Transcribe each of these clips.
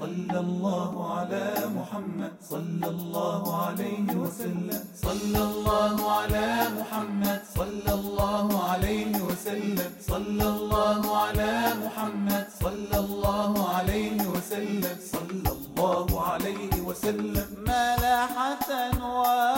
صلى الله على محمد. صلى الله عليه وسلم. صلى الله على محمد. صلى الله عليه وسلم. صلى الله على محمد. صلى الله عليه وسلم. صلى الله عليه وسلم. ملاحة أنوار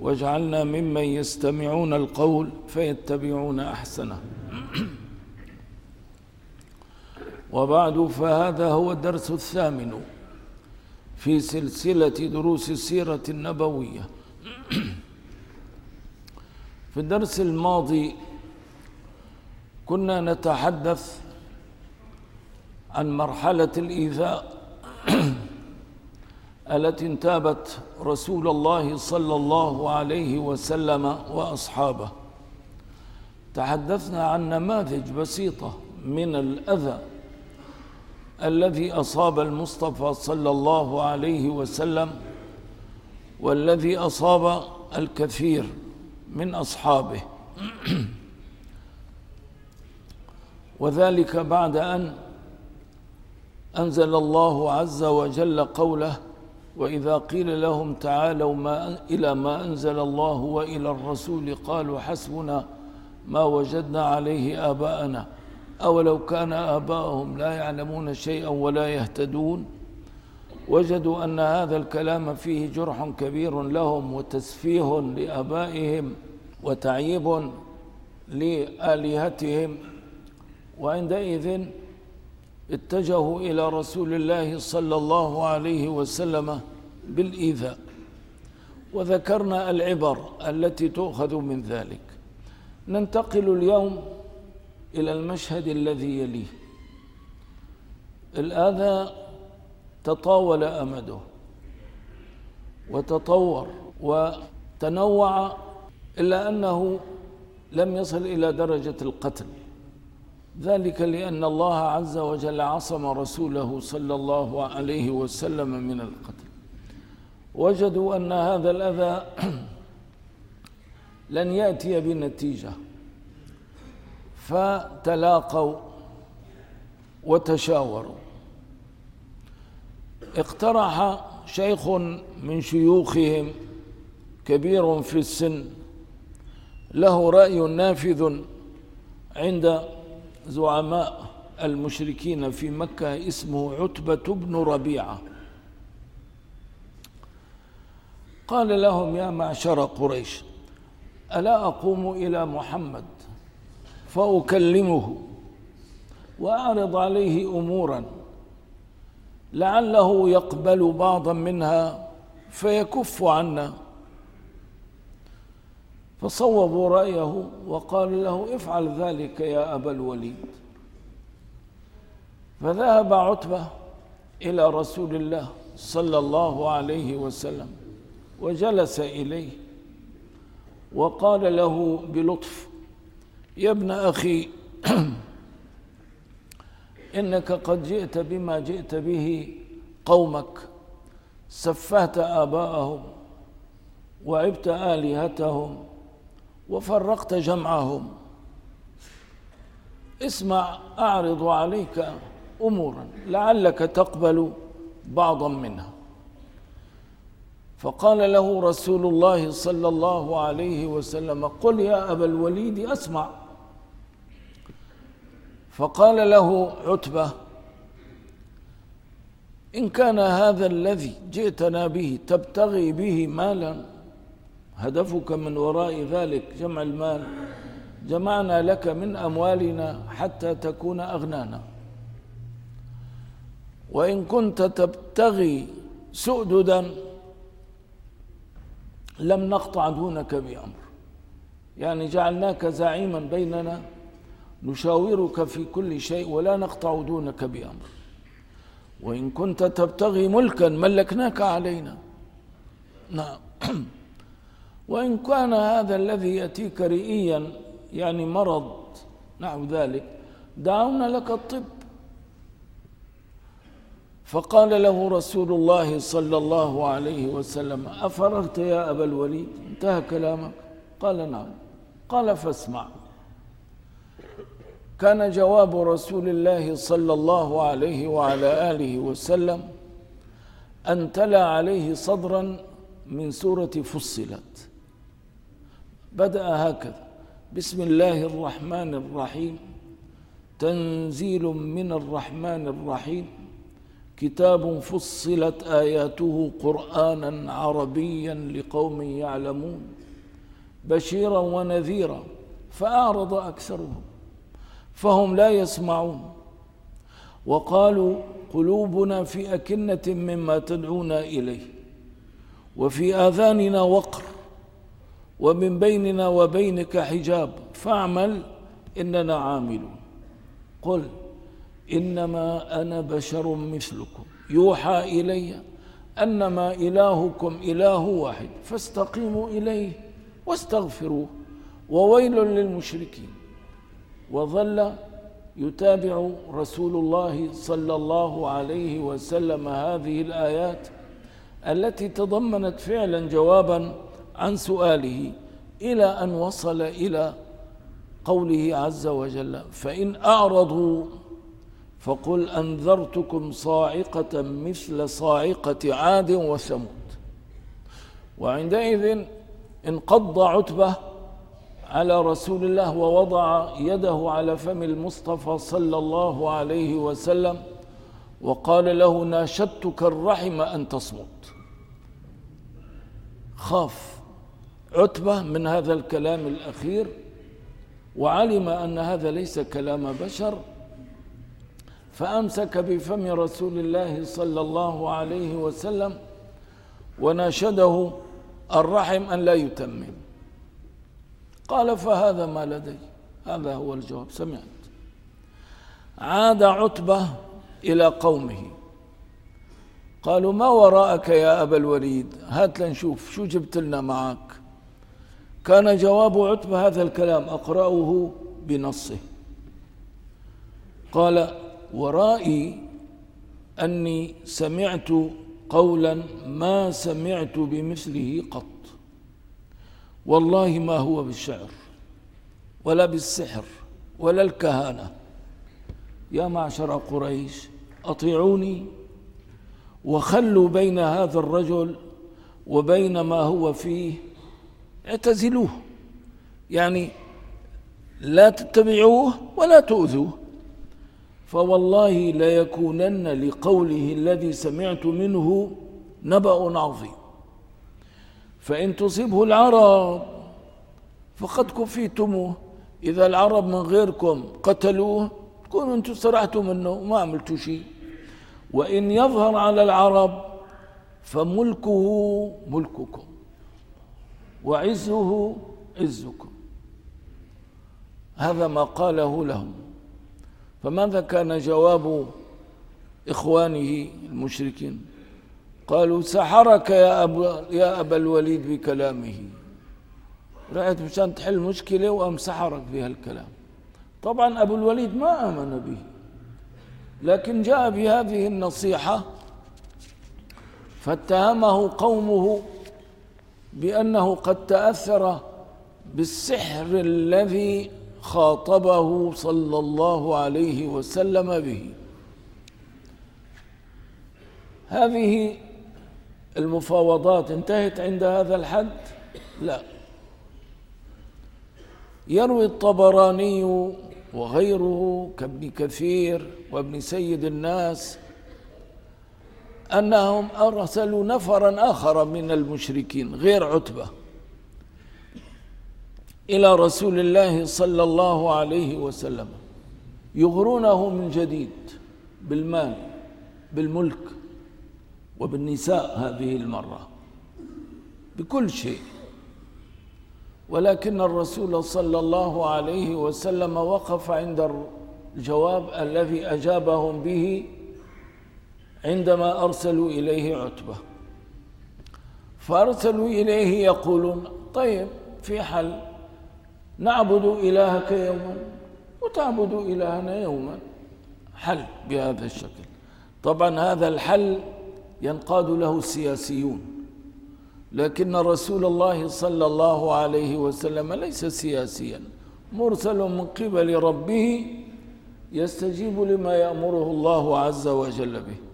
واجعلنا ممن يستمعون القول فيتبعون أحسنه. وبعد فهذا هو الدرس الثامن في سلسلة دروس السيرة النبوية. في الدرس الماضي كنا نتحدث عن مرحلة الإيذاء. التي انتابت رسول الله صلى الله عليه وسلم وأصحابه. تحدثنا عن نماذج بسيطة من الأذى الذي أصاب المصطفى صلى الله عليه وسلم والذي أصاب الكثير من أصحابه. وذلك بعد أن أنزل الله عز وجل قوله وإذا قيل لهم تعالوا ما إلى ما أنزل الله وإلى الرسول قالوا حسبنا ما وجدنا عليه آباءنا. أولو كان آباءهم لا يعلمون شيئا ولا يهتدون. وجدوا أن هذا الكلام فيه جرح كبير لهم وتسفيه لآبائهم وتعييب لآلهتهم. وعندئذ اتجهوا إلى رسول الله صلى الله عليه وسلم بالإيذاء وذكرنا العبر التي تؤخذ من ذلك. ننتقل اليوم إلى المشهد الذي يليه. الآذى تطاول أمده وتطور وتنوع إلا أنه لم يصل إلى درجة القتل. ذلك لأن الله عز وجل عصم رسوله صلى الله عليه وسلم من القتل. وجدوا أن هذا الأذى لن يأتي بنتيجة. فتلاقوا وتشاوروا. اقترح شيخ من شيوخهم كبير في السن له رأي نافذ عند زعماء المشركين في مكة اسمه عتبة بن ربيعة. قال لهم يا معشر قريش ألا أقوم إلى محمد فأكلمه وأعرض عليه أمورا لعله يقبل بعضا منها فيكف عنا. فصوبوا رأيه وقال له افعل ذلك يا أبا الوليد. فذهب عتبة إلى رسول الله صلى الله عليه وسلم وجلس إليه وقال له بلطف يا ابن أخي إنك قد جئت بما جئت به قومك سفهت آباءهم وعبت آلهتهم وفرقت جمعهم. اسمع أعرض عليك أمورا لعلك تقبل بعضا منها. فقال له رسول الله صلى الله عليه وسلم قل يا أبا الوليد أسمع. فقال له عتبة إن كان هذا الذي جئتنا به تبتغي به مالا هدفك من وراء ذلك جمع المال جمعنا لك من أموالنا حتى تكون أغنانا. وإن كنت تبتغي سؤددا لم نقطع دونك بأمر. يعني جعلناك زعيما بيننا نشاورك في كل شيء ولا نقطع دونك بأمر. وإن كنت تبتغي ملكا ملكناك علينا. نعم. وإن كان هذا الذي يأتيك رئيا يعني مرض نحو ذلك دعونا لك الطب. فقال له رسول الله صلى الله عليه وسلم أفرغت يا أبا الوليد؟ انتهى كلامك. قال نعم. قال فاسمع. كان جواب رسول الله صلى الله عليه وعلى آله وسلم أن تلا عليه صدرا من سورة فصلت. بدأ هكذا. بسم الله الرحمن الرحيم. تنزيل من الرحمن الرحيم. كتاب فصلت آياته قرآنا عربيا لقوم يعلمون. بشيرا ونذيرا فأعرض أكثرهم فهم لا يسمعون. وقالوا قلوبنا في أكنة مما تدعونا إليه. وفي آذاننا وقر. ومن بيننا وبينك حجاب. فاعمل إننا عاملون. قل إنما أنا بشر مثلكم. يوحى إلي أنما إلهكم إله واحد. فاستقيموا إليه واستغفروه. وويل للمشركين. وظل يتابع رسول الله صلى الله عليه وسلم هذه الآيات التي تضمنت فعلا جوابا عن سؤاله إلى أن وصل إلى قوله عز وجل فإن أعرضوا فقل أنذرتكم صاعقة مثل صاعقة عاد وثمود. وعندئذ انقض عتبة على رسول الله ووضع يده على فم المصطفى صلى الله عليه وسلم وقال له ناشدتك الرحم أن تصمت. خاف. عتبة من هذا الكلام الأخير وعلم أن هذا ليس كلام بشر فأمسك بفم رسول الله صلى الله عليه وسلم وناشده الرحم أن لا يتمم. قال فهذا ما لدي؟ هذا هو الجواب. سمعت. عاد عتبة إلى قومه. قالوا ما وراءك يا أبا الوليد؟ هات لنشوف. شو جبت لنا معك؟ كان جواب عتبة هذا الكلام أقرأه بنصه. قال ورائي أني سمعت قولا ما سمعت بمثله قط. والله ما هو بالشعر ولا بالسحر ولا الكهانة. يا معشر قريش أطيعوني؟ وخلوا بين هذا الرجل وبين ما هو فيه اعتزلوه. يعني لا تتبعوه ولا تؤذوه. فوالله ليكونن لقوله الذي سمعت منه نبأ عظيم. فإن تصيبه العرب فقد كفيتموه. إذا العرب من غيركم قتلوه تكونوا أنتم استرحتوا منه وما عملتوا شيء. وإن يظهر على العرب فملكه ملككم. وعزه عزكم. هذا ما قاله لهم. فماذا كان جواب إخوانه المشركين؟ قالوا سحرك يا أبا, يا أبا الوليد بكلامه. رأيت مشان تحل مشكلة وأم سحرك بهالكلام طبعا أبو الوليد ما آمن به. لكن جاء بهذه النصيحة فاتهمه قومه بأنه قد تأثر بالسحر الذي خاطبه صلى الله عليه وسلم به. هذه المفاوضات انتهت عند هذا الحد؟ لا. يروي الطبراني وغيره كابن كثير وابن سيد الناس أنهم أرسلوا نفرا آخر من المشركين غير عتبة إلى رسول الله صلى الله عليه وسلم يغرونه من جديد بالمال بالملك وبالنساء هذه المرة بكل شيء. ولكن الرسول صلى الله عليه وسلم وقف عند الجواب الذي أجابهم به عندما أرسلوا إليه عتبة. فأرسلوا إليه يقولون طيب في حل نعبد إلهك يوما وتعبد إلهنا يوما. حل بهذا الشكل. طبعا هذا الحل ينقاد له السياسيون لكن رسول الله صلى الله عليه وسلم ليس سياسيا. مرسل من قبل ربه يستجيب لما يأمره الله عز وجل به.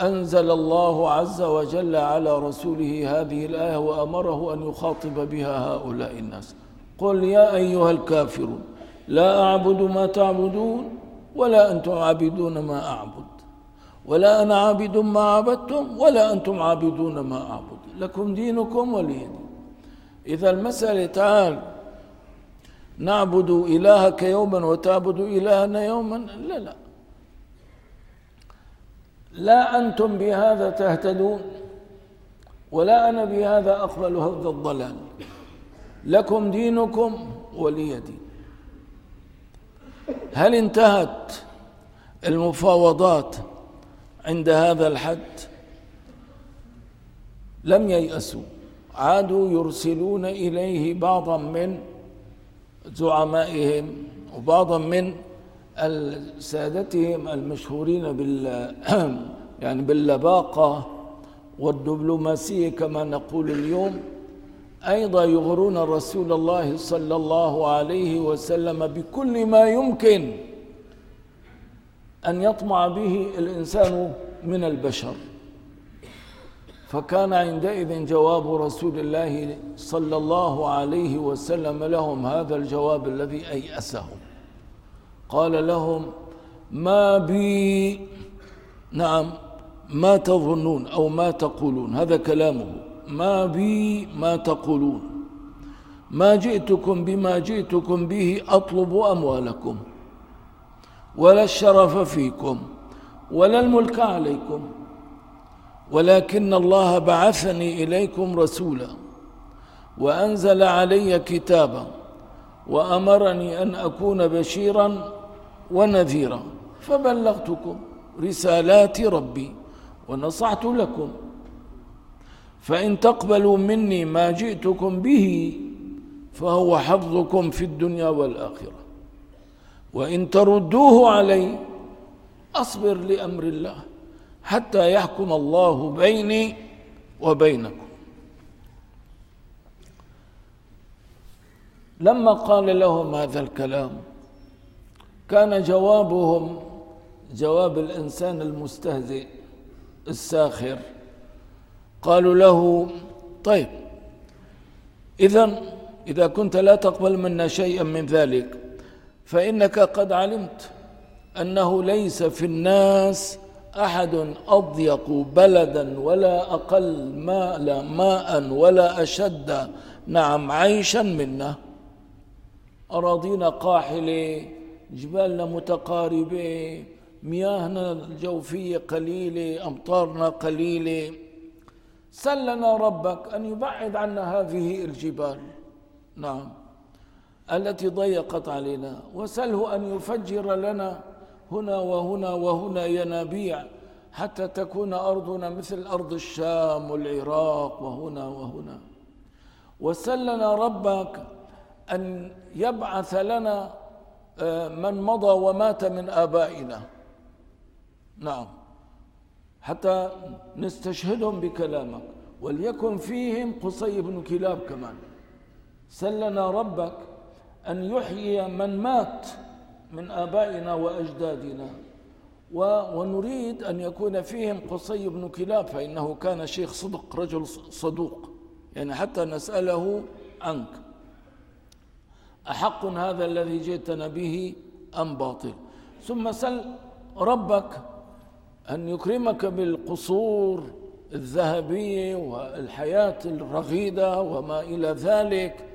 أنزل الله عز وجل على رسوله هذه الآية وأمره أن يخاطب بها هؤلاء الناس. قل يا أيها الكافرون لا أعبد ما تعبدون ولا أنتم عابدون ما أعبد. ولا أنا عابد ما عبدتم ولا أنتم عابدون ما أعبد. لكم دينكم ولي إذا المسألة تعال نعبد إلهك يوما وتعبد إلهنا يوما؟ لا لا. لا أنتم بهذا تهتدون ولا أنا بهذا أقبل هذا الضلال. لكم دينكم ولي دين. هل انتهت المفاوضات عند هذا الحد؟ لم ييأسوا. عادوا يرسلون إليه بعضا من زعمائهم وبعضا من سادتهم المشهورين بال يعني باللباقة والدبلوماسية كما نقول اليوم. أيضا يغرون رسول الله صلى الله عليه وسلم بكل ما يمكن أن يطمع به الإنسان من البشر. فكان عندئذ جواب رسول الله صلى الله عليه وسلم لهم هذا الجواب الذي أيأسهم. قال لهم ما بي نعم ما تظنون أو ما تقولون. هذا كلامه. ما بي ما تقولون. ما جئتكم بما جئتكم به أطلب أموالكم ولا الشرف فيكم ولا الملك عليكم ولكن الله بعثني إليكم رسولا وأنزل علي كتابا وأمرني أن أكون بشيرا ونذيرا فبلغتكم رسالات ربي ونصحت لكم. فإن تقبلوا مني ما جئتكم به فهو حظكم في الدنيا والآخرة. وإن تردوه علي أصبر لأمر الله حتى يحكم الله بيني وبينكم. لما قال لهم هذا الكلام كان جوابهم جواب الإنسان المستهزئ الساخر. قالوا له طيب إذا إذا كنت لا تقبل منا شيئا من ذلك فإنك قد علمت أنه ليس في الناس أحد أضيق بلدا ولا أقل ماء ماء ولا أشد نعم عيشا منا أراضينا قاحلة جبالنا متقاربة مياهنا الجوفية قليلة أمطارنا قليلة. سلنا ربك أن يبعد عنا هذه الجبال. نعم. التي ضيقت علينا. وسله أن يفجر لنا هنا وهنا وهنا ينابيع حتى تكون أرضنا مثل أرض الشام والعراق وهنا وهنا. وسلنا ربك أن يبعث لنا من مضى ومات من آبائنا. نعم. حتى نستشهدهم بكلامك. وليكن فيهم قصي بن كلاب كمان. سلنا ربك أن يحيي من مات من آبائنا وأجدادنا. ونريد أن يكون فيهم قصي بن كلاب فإنه كان شيخ صدق رجل صدوق. يعني حتى نسأله عنك. أحق هذا الذي جئتنا به أم باطل؟ ثم سل ربك أن يكرمك بالقصور الذهبية والحياة الرغيدة وما إلى ذلك.